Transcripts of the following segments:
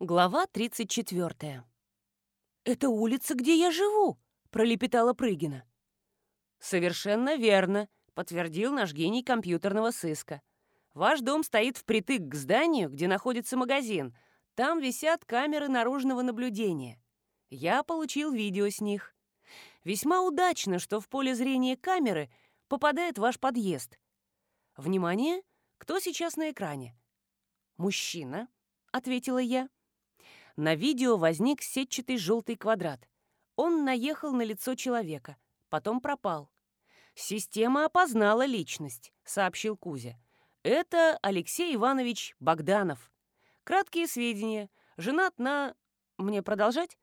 Глава 34. «Это улица, где я живу», — пролепетала Прыгина. «Совершенно верно», — подтвердил наш гений компьютерного сыска. «Ваш дом стоит впритык к зданию, где находится магазин. Там висят камеры наружного наблюдения. Я получил видео с них. Весьма удачно, что в поле зрения камеры попадает ваш подъезд. Внимание! Кто сейчас на экране?» «Мужчина», — ответила я. На видео возник сетчатый желтый квадрат. Он наехал на лицо человека, потом пропал. «Система опознала личность», — сообщил Кузя. «Это Алексей Иванович Богданов. Краткие сведения. Женат на... Мне продолжать?»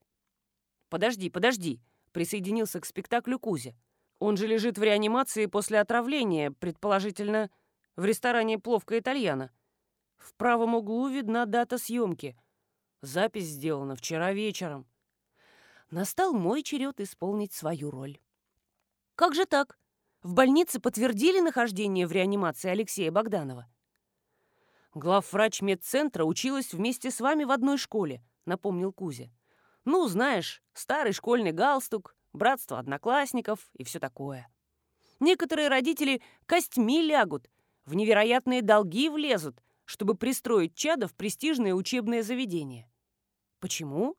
«Подожди, подожди», — присоединился к спектаклю Кузя. «Он же лежит в реанимации после отравления, предположительно, в ресторане «Пловка Итальяна». В правом углу видна дата съемки. Запись сделана вчера вечером. Настал мой черед исполнить свою роль. Как же так? В больнице подтвердили нахождение в реанимации Алексея Богданова. Главврач медцентра училась вместе с вами в одной школе, напомнил Кузя. Ну, знаешь, старый школьный галстук, братство одноклассников и все такое. Некоторые родители костьми лягут, в невероятные долги влезут, чтобы пристроить чада в престижное учебное заведение. Почему?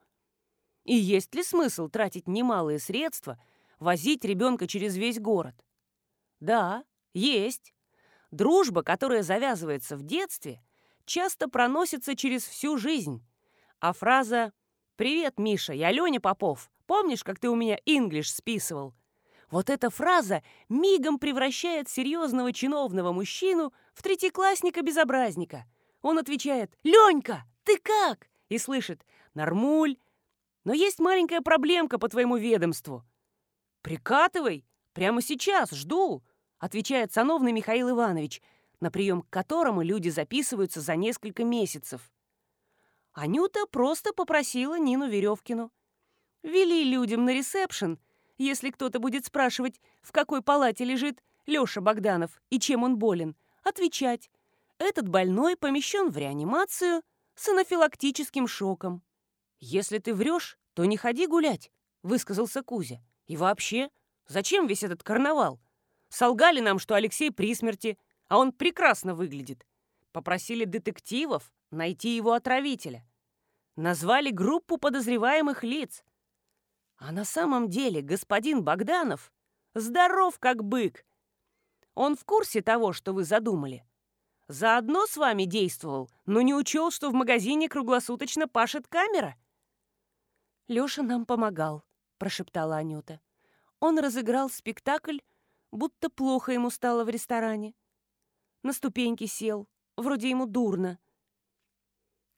И есть ли смысл тратить немалые средства, возить ребенка через весь город? Да, есть. Дружба, которая завязывается в детстве, часто проносится через всю жизнь. А фраза «Привет, Миша, я Леня Попов. Помнишь, как ты у меня инглиш списывал?» Вот эта фраза мигом превращает серьезного чиновного мужчину в третьеклассника-безобразника. Он отвечает «Ленька, ты как?» и слышит «Нормуль, но есть маленькая проблемка по твоему ведомству». «Прикатывай, прямо сейчас, жду», отвечает сановный Михаил Иванович, на прием к которому люди записываются за несколько месяцев. Анюта просто попросила Нину Веревкину. Вели людям на ресепшн, если кто-то будет спрашивать, в какой палате лежит Лёша Богданов и чем он болен, отвечать. Этот больной помещен в реанимацию с анафилактическим шоком. «Если ты врешь, то не ходи гулять», — высказался Кузя. «И вообще, зачем весь этот карнавал? Солгали нам, что Алексей при смерти, а он прекрасно выглядит. Попросили детективов найти его отравителя. Назвали группу подозреваемых лиц. А на самом деле господин Богданов здоров как бык. Он в курсе того, что вы задумали. Заодно с вами действовал, но не учел, что в магазине круглосуточно пашет камера. Лёша нам помогал, прошептала Анюта. Он разыграл спектакль, будто плохо ему стало в ресторане. На ступеньки сел, вроде ему дурно.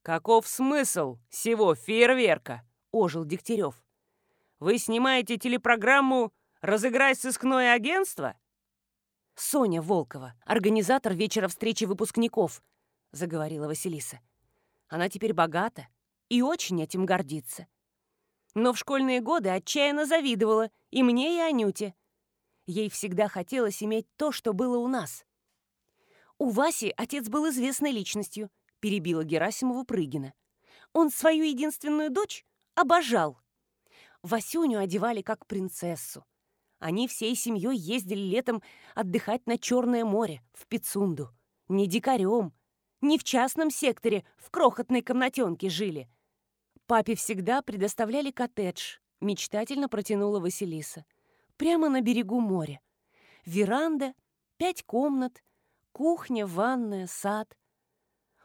«Каков смысл всего фейерверка?» — ожил Дегтярев. Вы снимаете телепрограмму «Разыграй сыскное агентство»?» «Соня Волкова, организатор вечера встречи выпускников», — заговорила Василиса. «Она теперь богата и очень этим гордится. Но в школьные годы отчаянно завидовала и мне, и Анюте. Ей всегда хотелось иметь то, что было у нас». «У Васи отец был известной личностью», — перебила Герасимову Прыгина. «Он свою единственную дочь обожал». Васюню одевали как принцессу. Они всей семьей ездили летом отдыхать на Черное море, в Пицунду. Не дикарем, не в частном секторе, в крохотной комнатенке жили. Папе всегда предоставляли коттедж, мечтательно протянула Василиса. Прямо на берегу моря. Веранда, пять комнат, кухня, ванная, сад.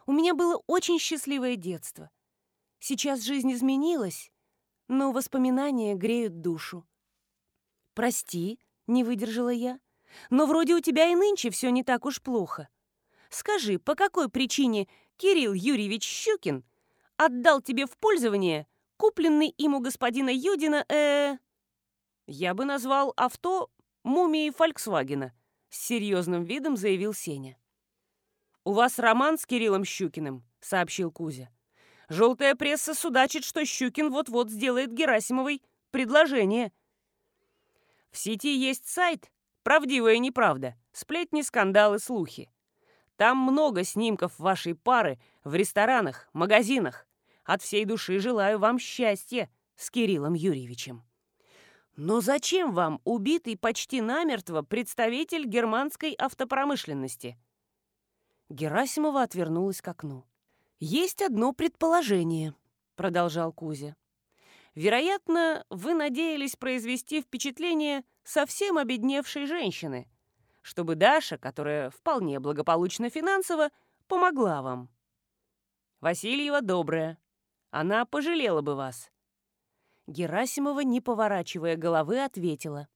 У меня было очень счастливое детство. Сейчас жизнь изменилась, но воспоминания греют душу. «Прости», — не выдержала я, «но вроде у тебя и нынче все не так уж плохо. Скажи, по какой причине Кирилл Юрьевич Щукин отдал тебе в пользование купленный им у господина Юдина, э, Я бы назвал авто мумией Фольксвагена», — с серьезным видом заявил Сеня. «У вас роман с Кириллом Щукиным», — сообщил Кузя. Желтая пресса судачит, что Щукин вот-вот сделает Герасимовой предложение. В сети есть сайт «Правдивая неправда», сплетни, скандалы, слухи. Там много снимков вашей пары в ресторанах, магазинах. от всей души желаю вам счастья с Кириллом Юрьевичем. Но зачем вам убитый почти намертво представитель германской автопромышленности? Герасимова отвернулась к окну. «Есть одно предположение», — продолжал Кузя. «Вероятно, вы надеялись произвести впечатление совсем обедневшей женщины, чтобы Даша, которая вполне благополучна финансово, помогла вам. Васильева добрая. Она пожалела бы вас. Герасимова, не поворачивая головы, ответила.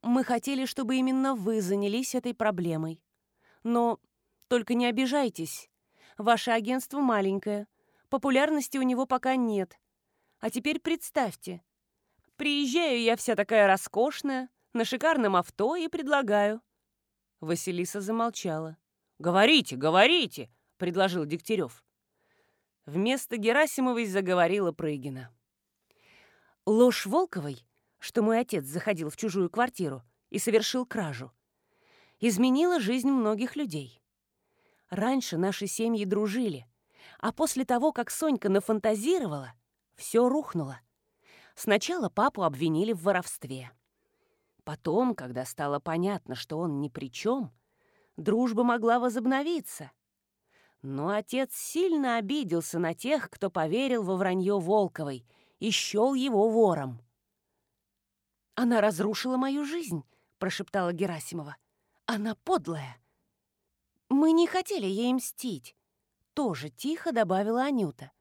«Мы хотели, чтобы именно вы занялись этой проблемой. Но только не обижайтесь. Ваше агентство маленькое. Популярности у него пока нет. А теперь представьте. Приезжаю я вся такая роскошная, на шикарном авто и предлагаю». Василиса замолчала. «Говорите, говорите!» — предложил Дегтярев. Вместо Герасимовой заговорила Прыгина. Ложь Волковой, что мой отец заходил в чужую квартиру и совершил кражу, изменила жизнь многих людей. Раньше наши семьи дружили, а после того, как Сонька нафантазировала, все рухнуло. Сначала папу обвинили в воровстве. Потом, когда стало понятно, что он ни при чем, дружба могла возобновиться. Но отец сильно обиделся на тех, кто поверил во вранье Волковой — и счел его вором. «Она разрушила мою жизнь», — прошептала Герасимова. «Она подлая». «Мы не хотели ей мстить», — тоже тихо добавила Анюта.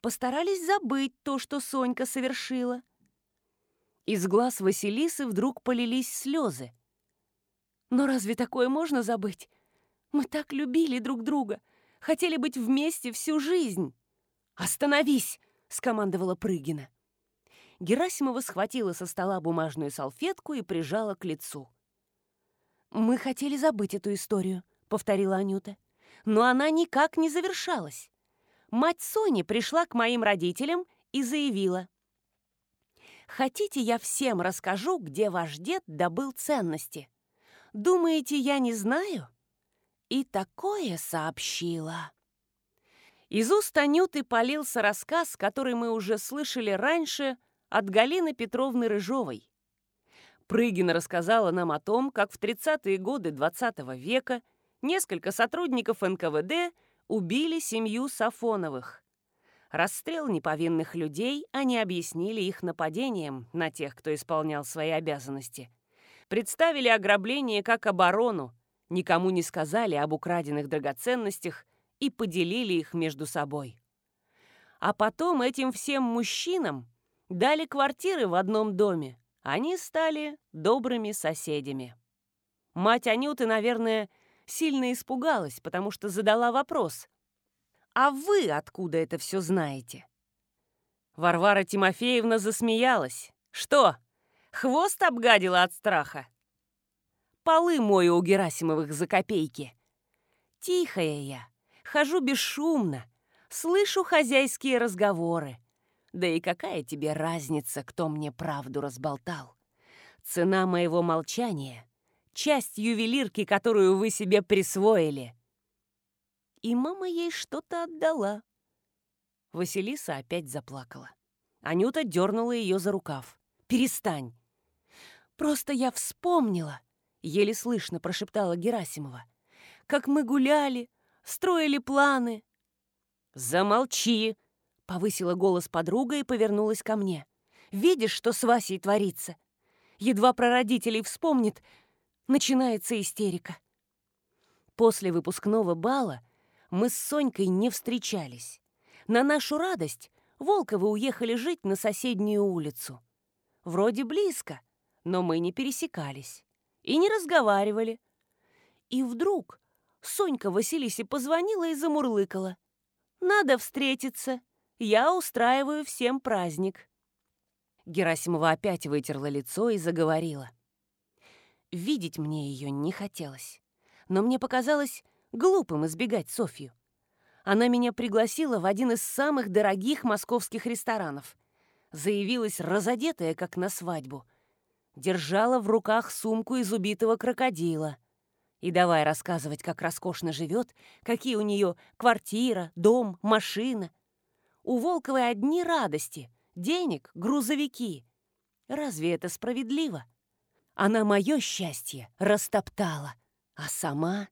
«Постарались забыть то, что Сонька совершила». Из глаз Василисы вдруг полились слезы. «Но разве такое можно забыть? Мы так любили друг друга, хотели быть вместе всю жизнь». «Остановись!» — скомандовала Прыгина. Герасимова схватила со стола бумажную салфетку и прижала к лицу. «Мы хотели забыть эту историю», — повторила Анюта. «Но она никак не завершалась. Мать Сони пришла к моим родителям и заявила. «Хотите, я всем расскажу, где ваш дед добыл ценности? Думаете, я не знаю?» И такое сообщила. Из уст Анюты полился рассказ, который мы уже слышали раньше от Галины Петровны Рыжовой. Прыгина рассказала нам о том, как в 30-е годы XX -го века несколько сотрудников НКВД убили семью Сафоновых. Расстрел неповинных людей они объяснили их нападением на тех, кто исполнял свои обязанности. Представили ограбление как оборону, никому не сказали об украденных драгоценностях и поделили их между собой. А потом этим всем мужчинам дали квартиры в одном доме. Они стали добрыми соседями. Мать Анюты, наверное, сильно испугалась, потому что задала вопрос. «А вы откуда это все знаете?» Варвара Тимофеевна засмеялась. «Что, хвост обгадила от страха?» «Полы мою у Герасимовых за копейки. Тихая я, Хожу бесшумно, слышу хозяйские разговоры. Да и какая тебе разница, кто мне правду разболтал? Цена моего молчания — часть ювелирки, которую вы себе присвоили. И мама ей что-то отдала. Василиса опять заплакала. Анюта дернула ее за рукав. «Перестань!» «Просто я вспомнила!» — еле слышно прошептала Герасимова. «Как мы гуляли, строили планы». «Замолчи!» — повысила голос подруга и повернулась ко мне. «Видишь, что с Васей творится? Едва про родителей вспомнит, начинается истерика». После выпускного бала мы с Сонькой не встречались. На нашу радость Волковы уехали жить на соседнюю улицу. Вроде близко, но мы не пересекались и не разговаривали. И вдруг Сонька Василисе позвонила и замурлыкала. «Надо встретиться. Я устраиваю всем праздник». Герасимова опять вытерла лицо и заговорила. Видеть мне ее не хотелось, но мне показалось глупым избегать Софью. Она меня пригласила в один из самых дорогих московских ресторанов. Заявилась разодетая, как на свадьбу. Держала в руках сумку из убитого крокодила — и давай рассказывать, как роскошно живет, какие у нее квартира, дом, машина. У Волковой одни радости. Денег, грузовики. Разве это справедливо? Она мое счастье растоптала, а сама